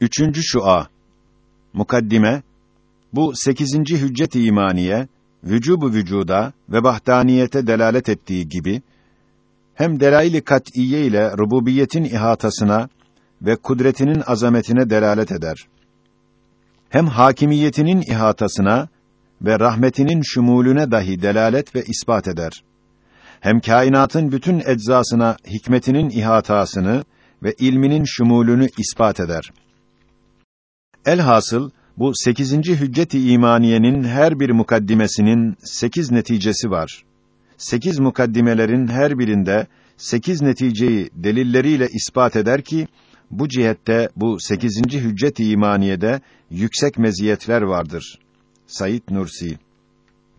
Üçüncü şua. Mukaddime bu sekizinci hüccet-i imaniye vücubu vücuda ve vahdaniyete delalet ettiği gibi hem delail-i kat'iyye ile rububiyetin ihatasına ve kudretinin azametine delalet eder. Hem hakimiyetinin ihatasına ve rahmetinin şumulüne dahi delalet ve ispat eder. Hem kainatın bütün eczasına hikmetinin ihatasını ve ilminin şumulünü ispat eder. Elhasıl bu sekizinci hüccet-i imaniyenin her bir mukaddimesinin sekiz neticesi var. Sekiz mukaddimelerin her birinde sekiz neticeyi delilleriyle ispat eder ki, bu cihette bu sekizinci hüccet-i imaniyede yüksek meziyetler vardır. Said Nursi